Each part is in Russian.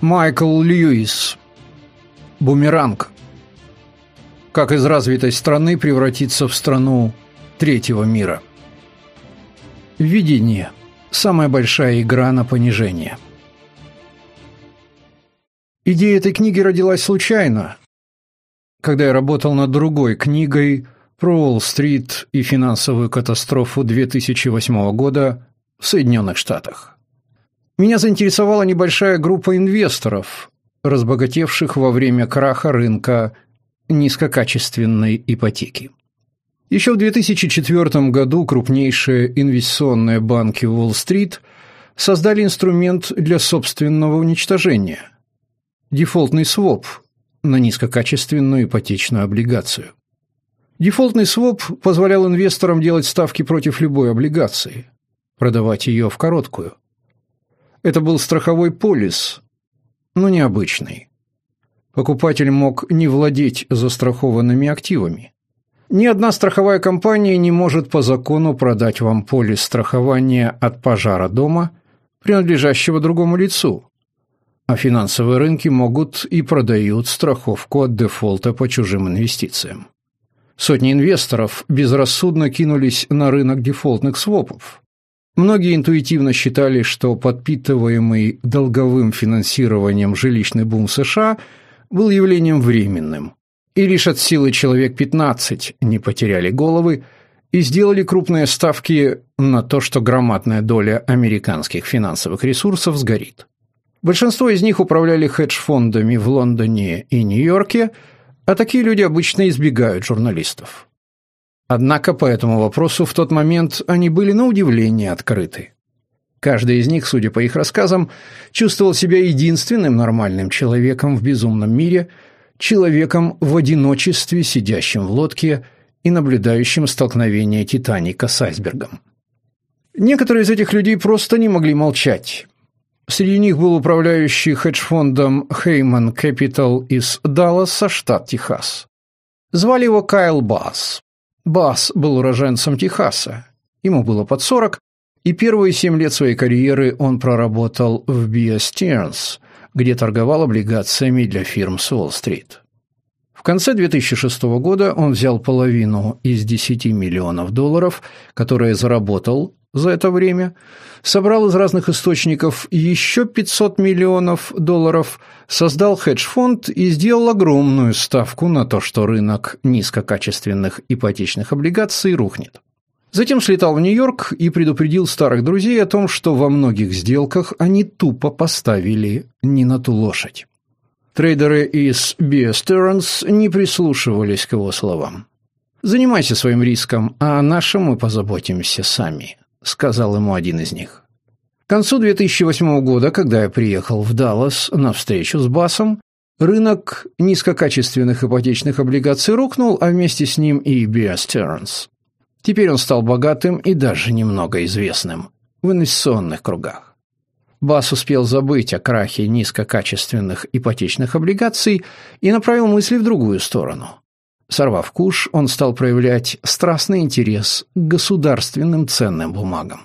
Майкл Льюис. Бумеранг. Как из развитой страны превратиться в страну третьего мира. Введение. Самая большая игра на понижение. Идея этой книги родилась случайно, когда я работал над другой книгой про Уолл-стрит и финансовую катастрофу 2008 года в Соединенных Штатах. Меня заинтересовала небольшая группа инвесторов, разбогатевших во время краха рынка низкокачественной ипотеки. Еще в 2004 году крупнейшие инвестиционные банки Уолл-стрит создали инструмент для собственного уничтожения – дефолтный своп на низкокачественную ипотечную облигацию. Дефолтный своп позволял инвесторам делать ставки против любой облигации, продавать ее в короткую. Это был страховой полис, но необычный. Покупатель мог не владеть застрахованными активами. Ни одна страховая компания не может по закону продать вам полис страхования от пожара дома, принадлежащего другому лицу. А финансовые рынки могут и продают страховку от дефолта по чужим инвестициям. Сотни инвесторов безрассудно кинулись на рынок дефолтных свопов. Многие интуитивно считали, что подпитываемый долговым финансированием жилищный бум США был явлением временным. И лишь от силы человек 15 не потеряли головы и сделали крупные ставки на то, что громадная доля американских финансовых ресурсов сгорит. Большинство из них управляли хедж-фондами в Лондоне и Нью-Йорке, а такие люди обычно избегают журналистов. Однако по этому вопросу в тот момент они были на удивление открыты. Каждый из них, судя по их рассказам, чувствовал себя единственным нормальным человеком в безумном мире, человеком в одиночестве, сидящим в лодке и наблюдающим столкновение Титаника с айсбергом. Некоторые из этих людей просто не могли молчать. Среди них был управляющий хедж-фондом Heyman Capital из Далласа, штат Техас. Звали его Кайл Басс. Бас был уроженцем Техаса. Ему было под сорок, и первые семь лет своей карьеры он проработал в Bear Stearns, где торговал облигациями для фирм с Уолл-стрит. В конце 2006 года он взял половину из 10 миллионов долларов, которые заработал за это время, собрал из разных источников еще 500 миллионов долларов, создал хедж-фонд и сделал огромную ставку на то, что рынок низкокачественных ипотечных облигаций рухнет. Затем слетал в Нью-Йорк и предупредил старых друзей о том, что во многих сделках они тупо поставили не на ту лошадь. Трейдеры из Bear Stearns не прислушивались к его словам. «Занимайся своим риском, а о нашем мы позаботимся сами», — сказал ему один из них. К концу 2008 года, когда я приехал в Даллас на встречу с Басом, рынок низкокачественных ипотечных облигаций рухнул, а вместе с ним и Bear Stearns. Теперь он стал богатым и даже немного известным в инвестиционных кругах. Бас успел забыть о крахе низкокачественных ипотечных облигаций и направил мысли в другую сторону. Сорвав куш, он стал проявлять страстный интерес к государственным ценным бумагам.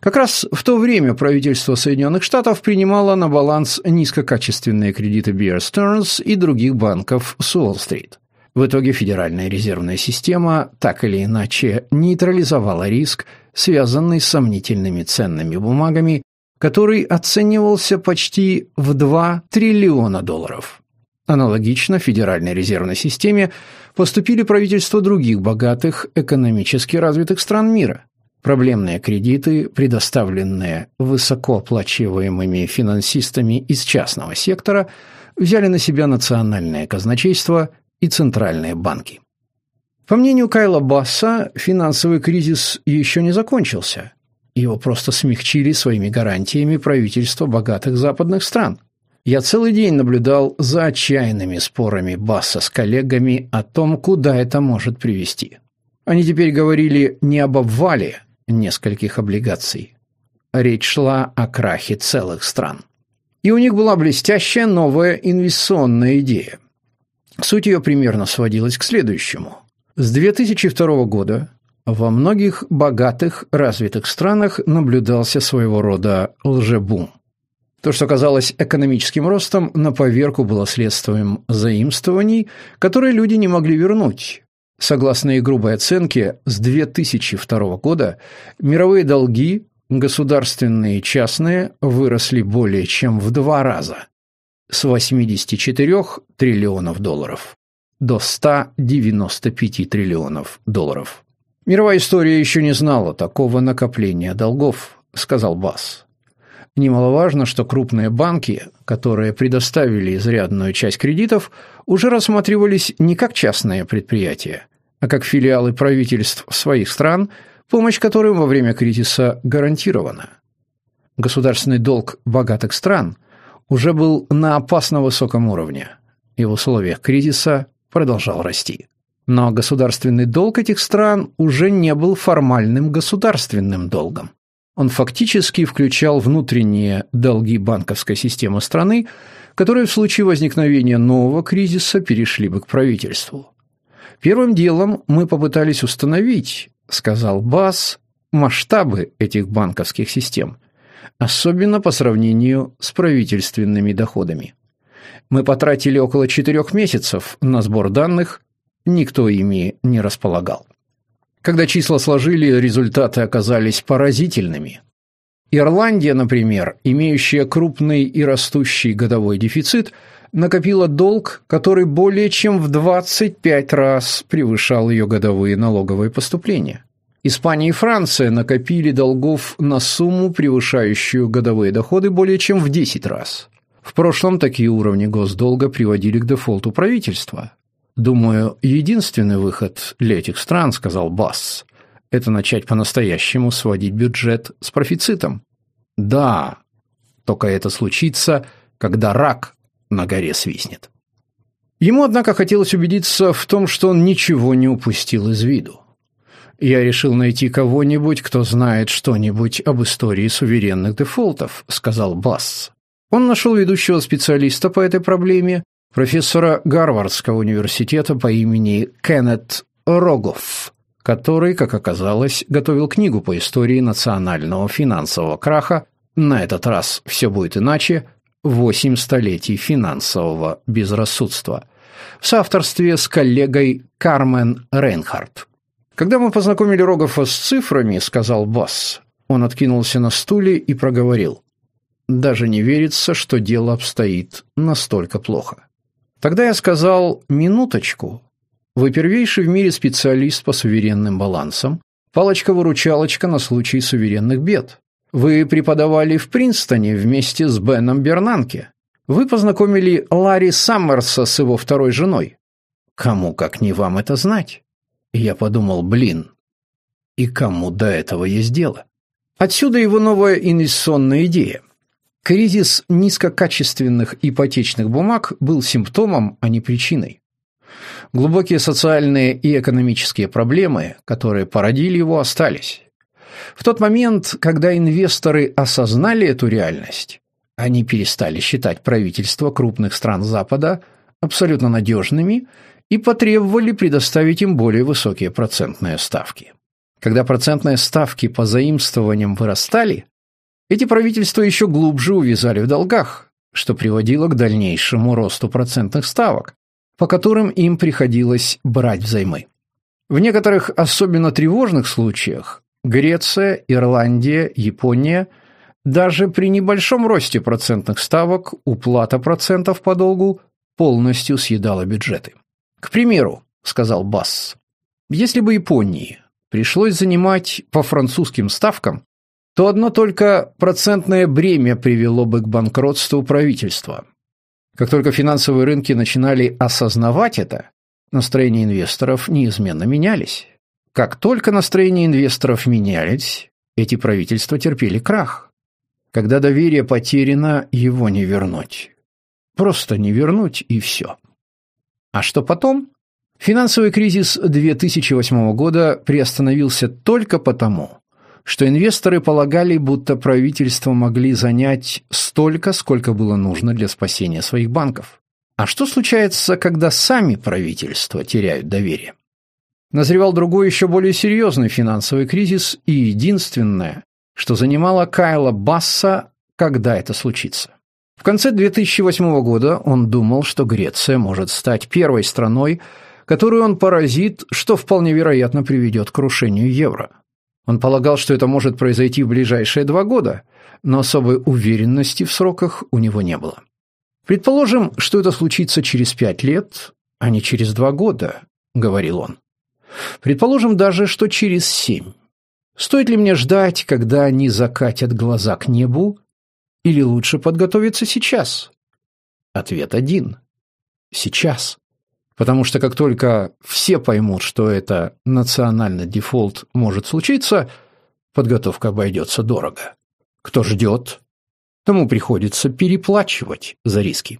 Как раз в то время правительство Соединенных Штатов принимало на баланс низкокачественные кредиты Bear Stearns и других банков с Уолл-стрит. В итоге Федеральная резервная система так или иначе нейтрализовала риск, связанный с сомнительными ценными бумагами, который оценивался почти в 2 триллиона долларов. Аналогично Федеральной резервной системе поступили правительства других богатых, экономически развитых стран мира. Проблемные кредиты, предоставленные высокооплачиваемыми финансистами из частного сектора, взяли на себя национальное казначейство и центральные банки. По мнению Кайла Басса, финансовый кризис еще не закончился. Его просто смягчили своими гарантиями правительства богатых западных стран – я целый день наблюдал за отчаянными спорами Басса с коллегами о том, куда это может привести. Они теперь говорили не об обвале нескольких облигаций. Речь шла о крахе целых стран. И у них была блестящая новая инвестиционная идея. Суть ее примерно сводилась к следующему. С 2002 года во многих богатых развитых странах наблюдался своего рода лжебум. То, что казалось экономическим ростом, на поверку было следствием заимствований, которые люди не могли вернуть. Согласно их грубой оценке, с 2002 года мировые долги, государственные и частные, выросли более чем в два раза – с 84 триллионов долларов до 195 триллионов долларов. Мировая история еще не знала такого накопления долгов, сказал Басс. Немаловажно, что крупные банки, которые предоставили изрядную часть кредитов, уже рассматривались не как частные предприятия, а как филиалы правительств своих стран, помощь которым во время кризиса гарантирована. Государственный долг богатых стран уже был на опасно высоком уровне и в условиях кризиса продолжал расти. Но государственный долг этих стран уже не был формальным государственным долгом. Он фактически включал внутренние долги банковской системы страны, которые в случае возникновения нового кризиса перешли бы к правительству. Первым делом мы попытались установить, сказал Бас, масштабы этих банковских систем, особенно по сравнению с правительственными доходами. Мы потратили около четырех месяцев на сбор данных, никто ими не располагал. Когда числа сложили, результаты оказались поразительными. Ирландия, например, имеющая крупный и растущий годовой дефицит, накопила долг, который более чем в 25 раз превышал ее годовые налоговые поступления. Испания и Франция накопили долгов на сумму, превышающую годовые доходы более чем в 10 раз. В прошлом такие уровни госдолга приводили к дефолту правительства. «Думаю, единственный выход для этих стран, — сказал Басс, — это начать по-настоящему сводить бюджет с профицитом. Да, только это случится, когда рак на горе свистнет». Ему, однако, хотелось убедиться в том, что он ничего не упустил из виду. «Я решил найти кого-нибудь, кто знает что-нибудь об истории суверенных дефолтов», — сказал Басс. Он нашел ведущего специалиста по этой проблеме, профессора Гарвардского университета по имени Кеннет Рогов, который, как оказалось, готовил книгу по истории национального финансового краха «На этот раз все будет иначе. Восемь столетий финансового безрассудства» в соавторстве с коллегой Кармен Рейнхард. «Когда мы познакомили Рогофа с цифрами, — сказал Басс, — он откинулся на стуле и проговорил. Даже не верится, что дело обстоит настолько плохо. Тогда я сказал «минуточку». Вы первейший в мире специалист по суверенным балансам, палочка-выручалочка на случай суверенных бед. Вы преподавали в Принстоне вместе с Беном Бернанке. Вы познакомили Ларри Саммерса с его второй женой. Кому, как не вам, это знать? я подумал, блин, и кому до этого есть дело? Отсюда его новая инвестиционная идея. Кризис низкокачественных ипотечных бумаг был симптомом, а не причиной. Глубокие социальные и экономические проблемы, которые породили его, остались. В тот момент, когда инвесторы осознали эту реальность, они перестали считать правительства крупных стран Запада абсолютно надежными и потребовали предоставить им более высокие процентные ставки. Когда процентные ставки по заимствованиям вырастали, эти правительства еще глубже увязали в долгах, что приводило к дальнейшему росту процентных ставок, по которым им приходилось брать взаймы. В некоторых особенно тревожных случаях Греция, Ирландия, Япония даже при небольшом росте процентных ставок уплата процентов по долгу полностью съедала бюджеты. К примеру, сказал Басс, если бы Японии пришлось занимать по французским ставкам то одно только процентное бремя привело бы к банкротству правительства. Как только финансовые рынки начинали осознавать это, настроения инвесторов неизменно менялись. Как только настроения инвесторов менялись, эти правительства терпели крах. Когда доверие потеряно, его не вернуть. Просто не вернуть и все. А что потом? Финансовый кризис 2008 года приостановился только потому, что инвесторы полагали, будто правительства могли занять столько, сколько было нужно для спасения своих банков. А что случается, когда сами правительства теряют доверие? Назревал другой еще более серьезный финансовый кризис, и единственное, что занимало Кайла Басса, когда это случится. В конце 2008 года он думал, что Греция может стать первой страной, которую он поразит, что вполне вероятно приведет к крушению евро. Он полагал, что это может произойти в ближайшие два года, но особой уверенности в сроках у него не было. «Предположим, что это случится через пять лет, а не через два года», — говорил он. «Предположим даже, что через семь. Стоит ли мне ждать, когда они закатят глаза к небу, или лучше подготовиться сейчас? Ответ один. Сейчас. Потому что как только все поймут, что это национальный дефолт может случиться, подготовка обойдется дорого. Кто ждет, тому приходится переплачивать за риски.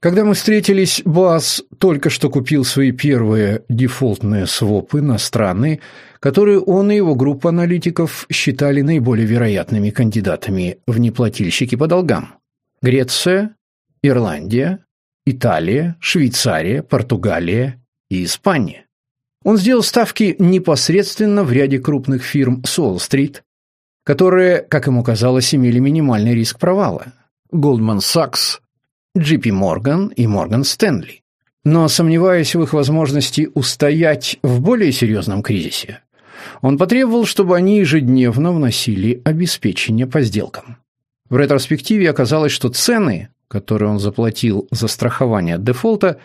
Когда мы встретились, Бас только что купил свои первые дефолтные свопы на страны, которые он и его группа аналитиков считали наиболее вероятными кандидатами в неплательщики по долгам. Греция, Ирландия, Италия, Швейцария, Португалия и Испания. Он сделал ставки непосредственно в ряде крупных фирм с Уолл-стрит, которые, как ему казалось, имели минимальный риск провала. Goldman Sachs, JP Morgan и Morgan Stanley. Но сомневаясь в их возможности устоять в более серьезном кризисе, он потребовал, чтобы они ежедневно вносили обеспечение по сделкам. В ретроспективе оказалось, что цены, которые он заплатил за страхование от дефолта,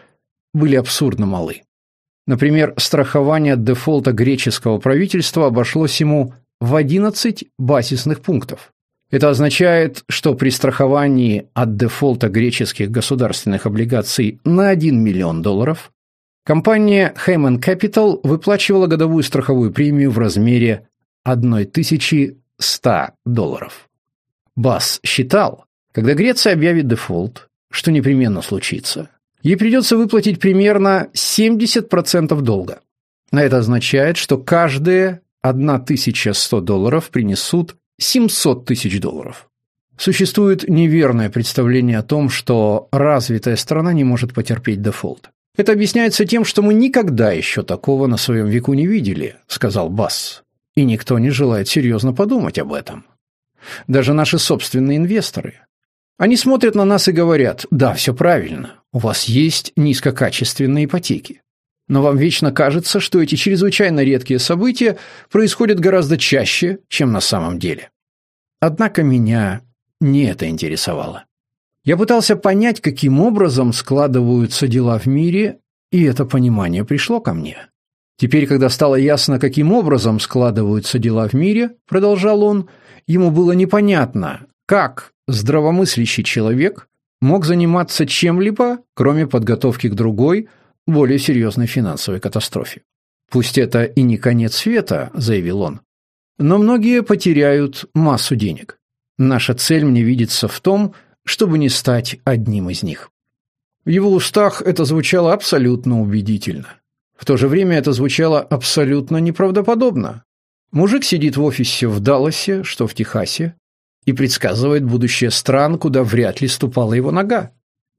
были абсурдно малы. Например, страхование от дефолта греческого правительства обошлось ему в 11 базисных пунктов. Это означает, что при страховании от дефолта греческих государственных облигаций на 1 миллион долларов компания Hayman Capital выплачивала годовую страховую премию в размере 1100 долларов. Басс считал, когда Греция объявит дефолт, что непременно случится, ей придется выплатить примерно 70% долга. А это означает, что каждые 1100 долларов принесут 700 тысяч долларов. Существует неверное представление о том, что развитая страна не может потерпеть дефолт. Это объясняется тем, что мы никогда еще такого на своем веку не видели, сказал Басс. И никто не желает серьезно подумать об этом. Даже наши собственные инвесторы. Они смотрят на нас и говорят, да, все правильно, у вас есть низкокачественные ипотеки. Но вам вечно кажется, что эти чрезвычайно редкие события происходят гораздо чаще, чем на самом деле. Однако меня не это интересовало. Я пытался понять, каким образом складываются дела в мире, и это понимание пришло ко мне. Теперь, когда стало ясно, каким образом складываются дела в мире, продолжал он, ему было непонятно, как здравомыслящий человек мог заниматься чем-либо, кроме подготовки к другой, более серьезной финансовой катастрофе. «Пусть это и не конец света», – заявил он, – «но многие потеряют массу денег. Наша цель мне видится в том, чтобы не стать одним из них». В его устах это звучало абсолютно убедительно. В то же время это звучало абсолютно неправдоподобно. Мужик сидит в офисе в Далласе, что в Техасе, и предсказывает будущее стран, куда вряд ли ступала его нога.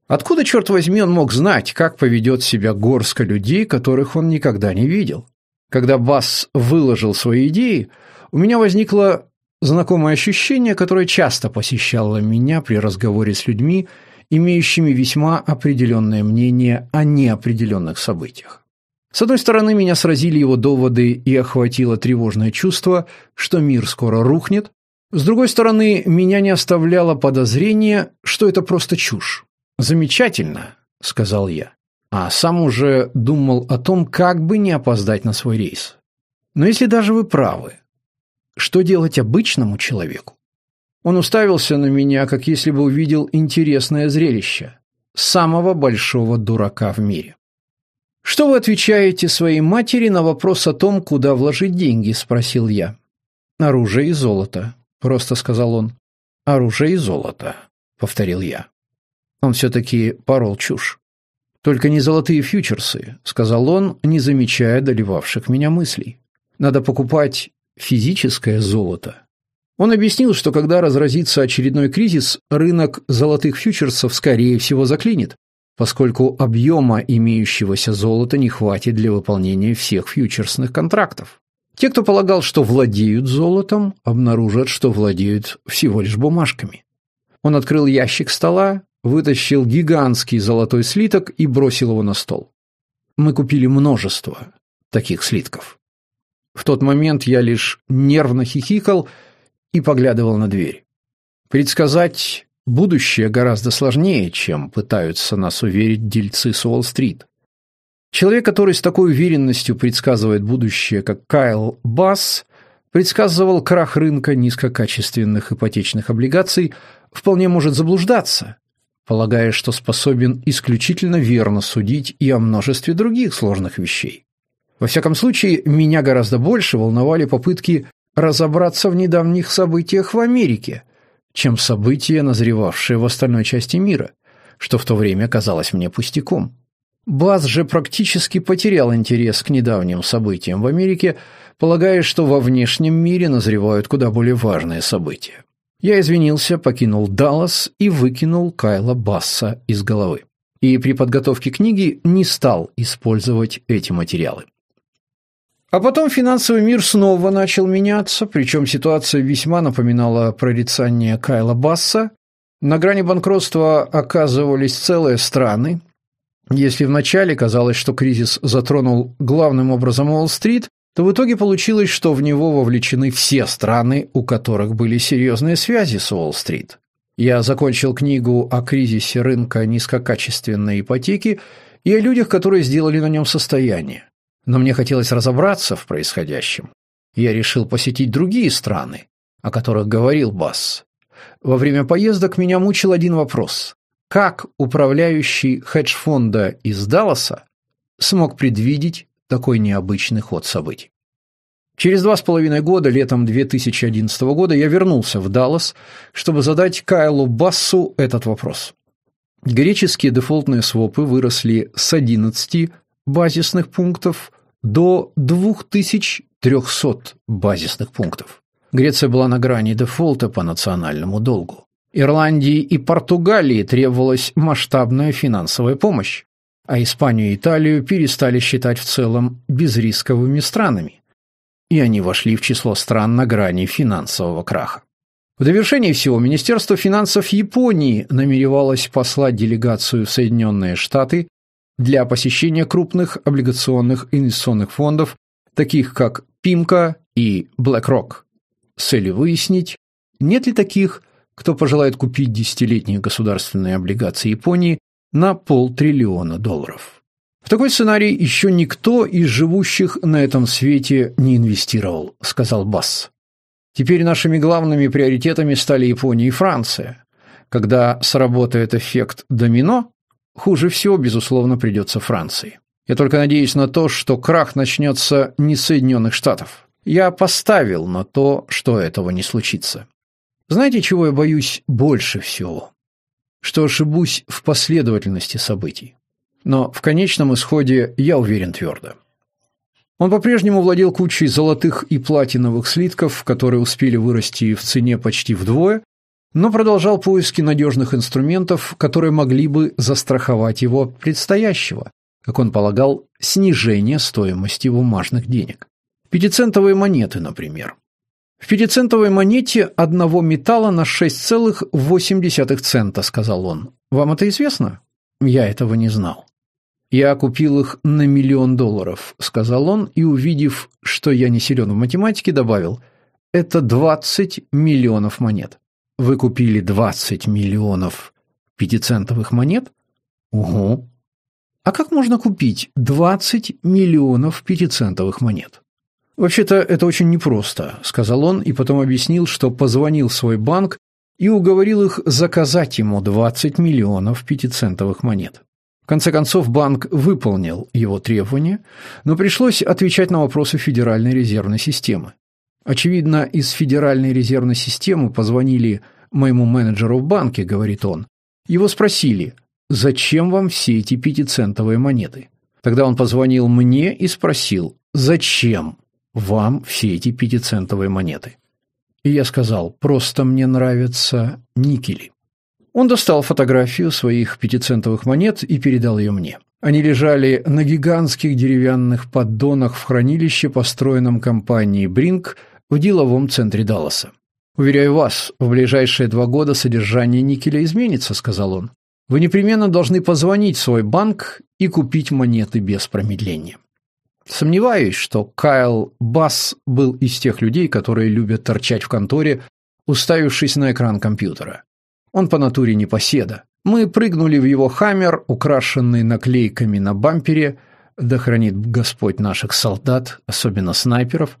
Откуда, черт возьми, он мог знать, как поведет себя горстка людей, которых он никогда не видел? Когда Бас выложил свои идеи, у меня возникло знакомое ощущение, которое часто посещало меня при разговоре с людьми, имеющими весьма определенное мнение о неопределенных событиях. С одной стороны, меня сразили его доводы и охватило тревожное чувство, что мир скоро рухнет. С другой стороны, меня не оставляло подозрение, что это просто чушь. «Замечательно», — сказал я, а сам уже думал о том, как бы не опоздать на свой рейс. Но если даже вы правы, что делать обычному человеку? Он уставился на меня, как если бы увидел интересное зрелище. Самого большого дурака в мире. «Что вы отвечаете своей матери на вопрос о том, куда вложить деньги?» – спросил я. «Оружие и золото», – просто сказал он. «Оружие и золото», – повторил я. Он все-таки порол чушь. «Только не золотые фьючерсы», — сказал он, не замечая доливавших меня мыслей. «Надо покупать физическое золото». Он объяснил, что когда разразится очередной кризис, рынок золотых фьючерсов, скорее всего, заклинит, поскольку объема имеющегося золота не хватит для выполнения всех фьючерсных контрактов. Те, кто полагал, что владеют золотом, обнаружат, что владеют всего лишь бумажками. Он открыл ящик стола, вытащил гигантский золотой слиток и бросил его на стол. Мы купили множество таких слитков. В тот момент я лишь нервно хихикал и поглядывал на дверь. Предсказать будущее гораздо сложнее, чем пытаются нас уверить дельцы с Уолл-стрит. Человек, который с такой уверенностью предсказывает будущее, как Кайл Басс, предсказывал крах рынка низкокачественных ипотечных облигаций, вполне может заблуждаться, полагая, что способен исключительно верно судить и о множестве других сложных вещей. Во всяком случае, меня гораздо больше волновали попытки разобраться в недавних событиях в Америке, чем события, назревавшие в остальной части мира, что в то время казалось мне пустяком. Баз же практически потерял интерес к недавним событиям в Америке, полагая, что во внешнем мире назревают куда более важные события. Я извинился, покинул Даллас и выкинул Кайла Басса из головы. И при подготовке книги не стал использовать эти материалы. А потом финансовый мир снова начал меняться, причем ситуация весьма напоминала прорицание Кайла Басса. На грани банкротства оказывались целые страны. Если вначале казалось, что кризис затронул главным образом Уолл-стрит, то в итоге получилось, что в него вовлечены все страны, у которых были серьезные связи с Уолл-стрит. Я закончил книгу о кризисе рынка низкокачественной ипотеки и о людях, которые сделали на нем состояние. Но мне хотелось разобраться в происходящем. Я решил посетить другие страны, о которых говорил Басс. Во время поездок меня мучил один вопрос. Как управляющий хедж-фонда из Далласа смог предвидеть такой необычный ход событий? Через два с половиной года, летом 2011 года, я вернулся в Даллас, чтобы задать Кайлу Бассу этот вопрос. Греческие дефолтные свопы выросли с 11 базисных пунктов до 2300 базисных пунктов. Греция была на грани дефолта по национальному долгу. Ирландии и Португалии требовалась масштабная финансовая помощь, а Испанию и Италию перестали считать в целом безрисковыми странами, и они вошли в число стран на грани финансового краха. В довершение всего Министерство финансов Японии намеревалось послать делегацию в Соединенные Штаты для посещения крупных облигационных инвестиционных фондов, таких как Пимка и BlackRock, с целью выяснить, нет ли таких, кто пожелает купить десятилетние государственные облигации Японии на полтриллиона долларов. В такой сценарий еще никто из живущих на этом свете не инвестировал, сказал Басс. Теперь нашими главными приоритетами стали Япония и Франция. Когда сработает эффект домино, Хуже всего, безусловно, придется Франции. Я только надеюсь на то, что крах начнется не с Соединенных Штатов. Я поставил на то, что этого не случится. Знаете, чего я боюсь больше всего? Что ошибусь в последовательности событий. Но в конечном исходе я уверен твердо. Он по-прежнему владел кучей золотых и платиновых слитков, которые успели вырасти в цене почти вдвое, но продолжал поиски надежных инструментов, которые могли бы застраховать его от предстоящего, как он полагал, снижения стоимости бумажных денег. Пятицентовые монеты, например. В пятицентовой монете одного металла на 6,8 цента, сказал он. Вам это известно? Я этого не знал. Я купил их на миллион долларов, сказал он, и увидев, что я не силен в математике, добавил: это 20 миллионов монет. Вы купили 20 миллионов пятицентовых монет? Угу. А как можно купить 20 миллионов пятицентовых монет? Вообще-то это очень непросто, сказал он и потом объяснил, что позвонил в свой банк и уговорил их заказать ему 20 миллионов пятицентовых монет. В конце концов банк выполнил его требования, но пришлось отвечать на вопросы Федеральной резервной системы. Очевидно, из Федеральной резервной системы позвонили моему менеджеру в банке, говорит он. Его спросили, зачем вам все эти пятицентовые монеты? Тогда он позвонил мне и спросил, зачем вам все эти пятицентовые монеты? И я сказал, просто мне нравятся никели. Он достал фотографию своих пятицентовых монет и передал ее мне. Они лежали на гигантских деревянных поддонах в хранилище, построенном компанией «Бринк» в деловом центре Далласа. «Уверяю вас, в ближайшие два года содержание никеля изменится», — сказал он. «Вы непременно должны позвонить в свой банк и купить монеты без промедления». Сомневаюсь, что Кайл Басс был из тех людей, которые любят торчать в конторе, уставившись на экран компьютера. Он по натуре не поседа. Мы прыгнули в его хаммер, украшенный наклейками на бампере «Да хранит Господь наших солдат, особенно снайперов»,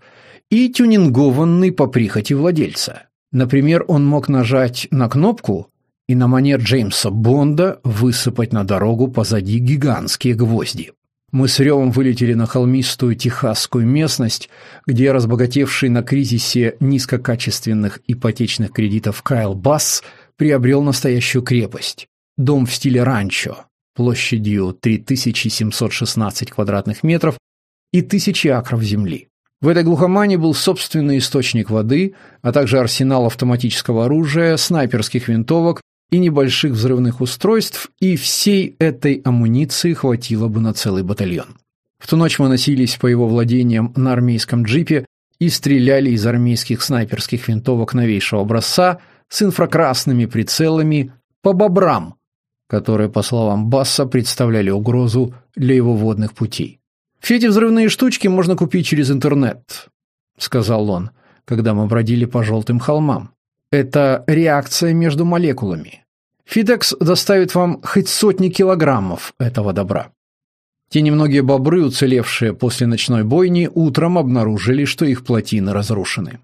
и тюнингованный по прихоти владельца. Например, он мог нажать на кнопку и на манер Джеймса Бонда высыпать на дорогу позади гигантские гвозди. Мы с ревом вылетели на холмистую техасскую местность, где разбогатевший на кризисе низкокачественных ипотечных кредитов Кайл Басс приобрел настоящую крепость. Дом в стиле ранчо, площадью 3716 квадратных метров и тысячи акров земли. В этой глухомане был собственный источник воды, а также арсенал автоматического оружия, снайперских винтовок и небольших взрывных устройств, и всей этой амуниции хватило бы на целый батальон. В ту ночь мы носились по его владениям на армейском джипе и стреляли из армейских снайперских винтовок новейшего образца с инфракрасными прицелами по бобрам, которые, по словам Басса, представляли угрозу для его водных путей. «Все эти взрывные штучки можно купить через интернет», — сказал он, когда мы бродили по желтым холмам. «Это реакция между молекулами. Фидекс доставит вам хоть сотни килограммов этого добра». Те немногие бобры, уцелевшие после ночной бойни, утром обнаружили, что их плотины разрушены.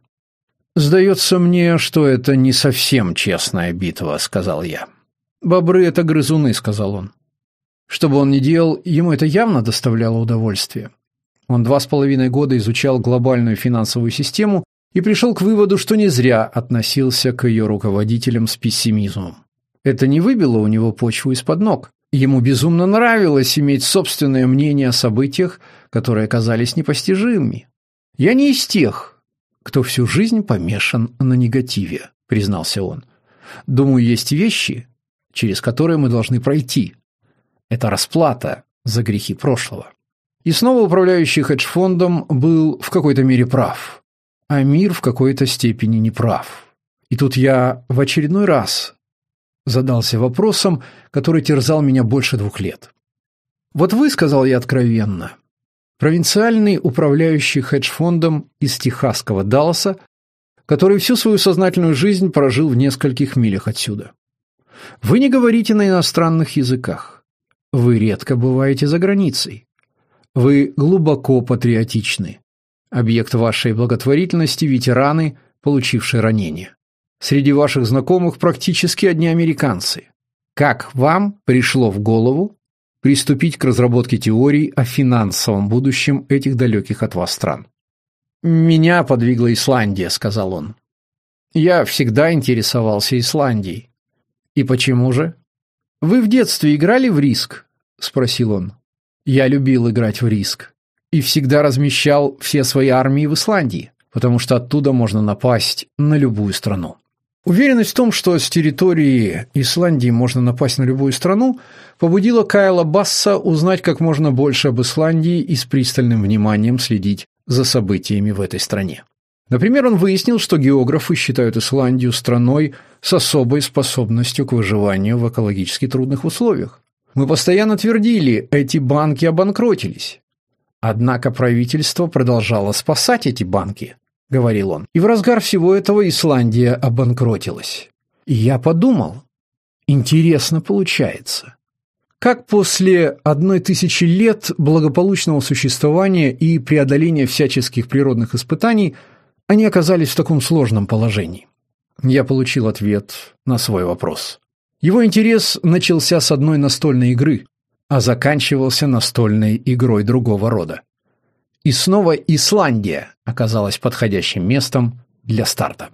«Сдается мне, что это не совсем честная битва», — сказал я. «Бобры — это грызуны», — сказал он. Что бы он ни делал, ему это явно доставляло удовольствие. Он два с половиной года изучал глобальную финансовую систему и пришел к выводу, что не зря относился к ее руководителям с пессимизмом. Это не выбило у него почву из-под ног. Ему безумно нравилось иметь собственное мнение о событиях, которые оказались непостижимыми. «Я не из тех, кто всю жизнь помешан на негативе», — признался он. «Думаю, есть вещи, через которые мы должны пройти, это расплата за грехи прошлого. И снова управляющий хедж-фондом был в какой-то мере прав, а мир в какой-то степени неправ. И тут я в очередной раз задался вопросом, который терзал меня больше двух лет. Вот вы, сказал я откровенно, провинциальный управляющий хедж-фондом из техасского Далласа, который всю свою сознательную жизнь прожил в нескольких милях отсюда. Вы не говорите на иностранных языках. Вы редко бываете за границей. Вы глубоко патриотичны. Объект вашей благотворительности – ветераны, получившие ранения. Среди ваших знакомых практически одни американцы. Как вам пришло в голову приступить к разработке теорий о финансовом будущем этих далеких от вас стран? «Меня подвигла Исландия», – сказал он. «Я всегда интересовался Исландией». «И почему же?» «Вы в детстве играли в риск?» – спросил он. «Я любил играть в риск. И всегда размещал все свои армии в Исландии, потому что оттуда можно напасть на любую страну». Уверенность в том, что с территории Исландии можно напасть на любую страну, побудила Кайла Басса узнать как можно больше об Исландии и с пристальным вниманием следить за событиями в этой стране. Например, он выяснил, что географы считают Исландию страной с особой способностью к выживанию в экологически трудных условиях. Мы постоянно твердили, эти банки обанкротились. Однако правительство продолжало спасать эти банки, говорил он. И в разгар всего этого Исландия обанкротилась. И я подумал, интересно получается. Как после одной тысячи лет благополучного существования и преодоления всяческих природных испытаний – они оказались в таком сложном положении? Я получил ответ на свой вопрос. Его интерес начался с одной настольной игры, а заканчивался настольной игрой другого рода. И снова Исландия оказалась подходящим местом для старта.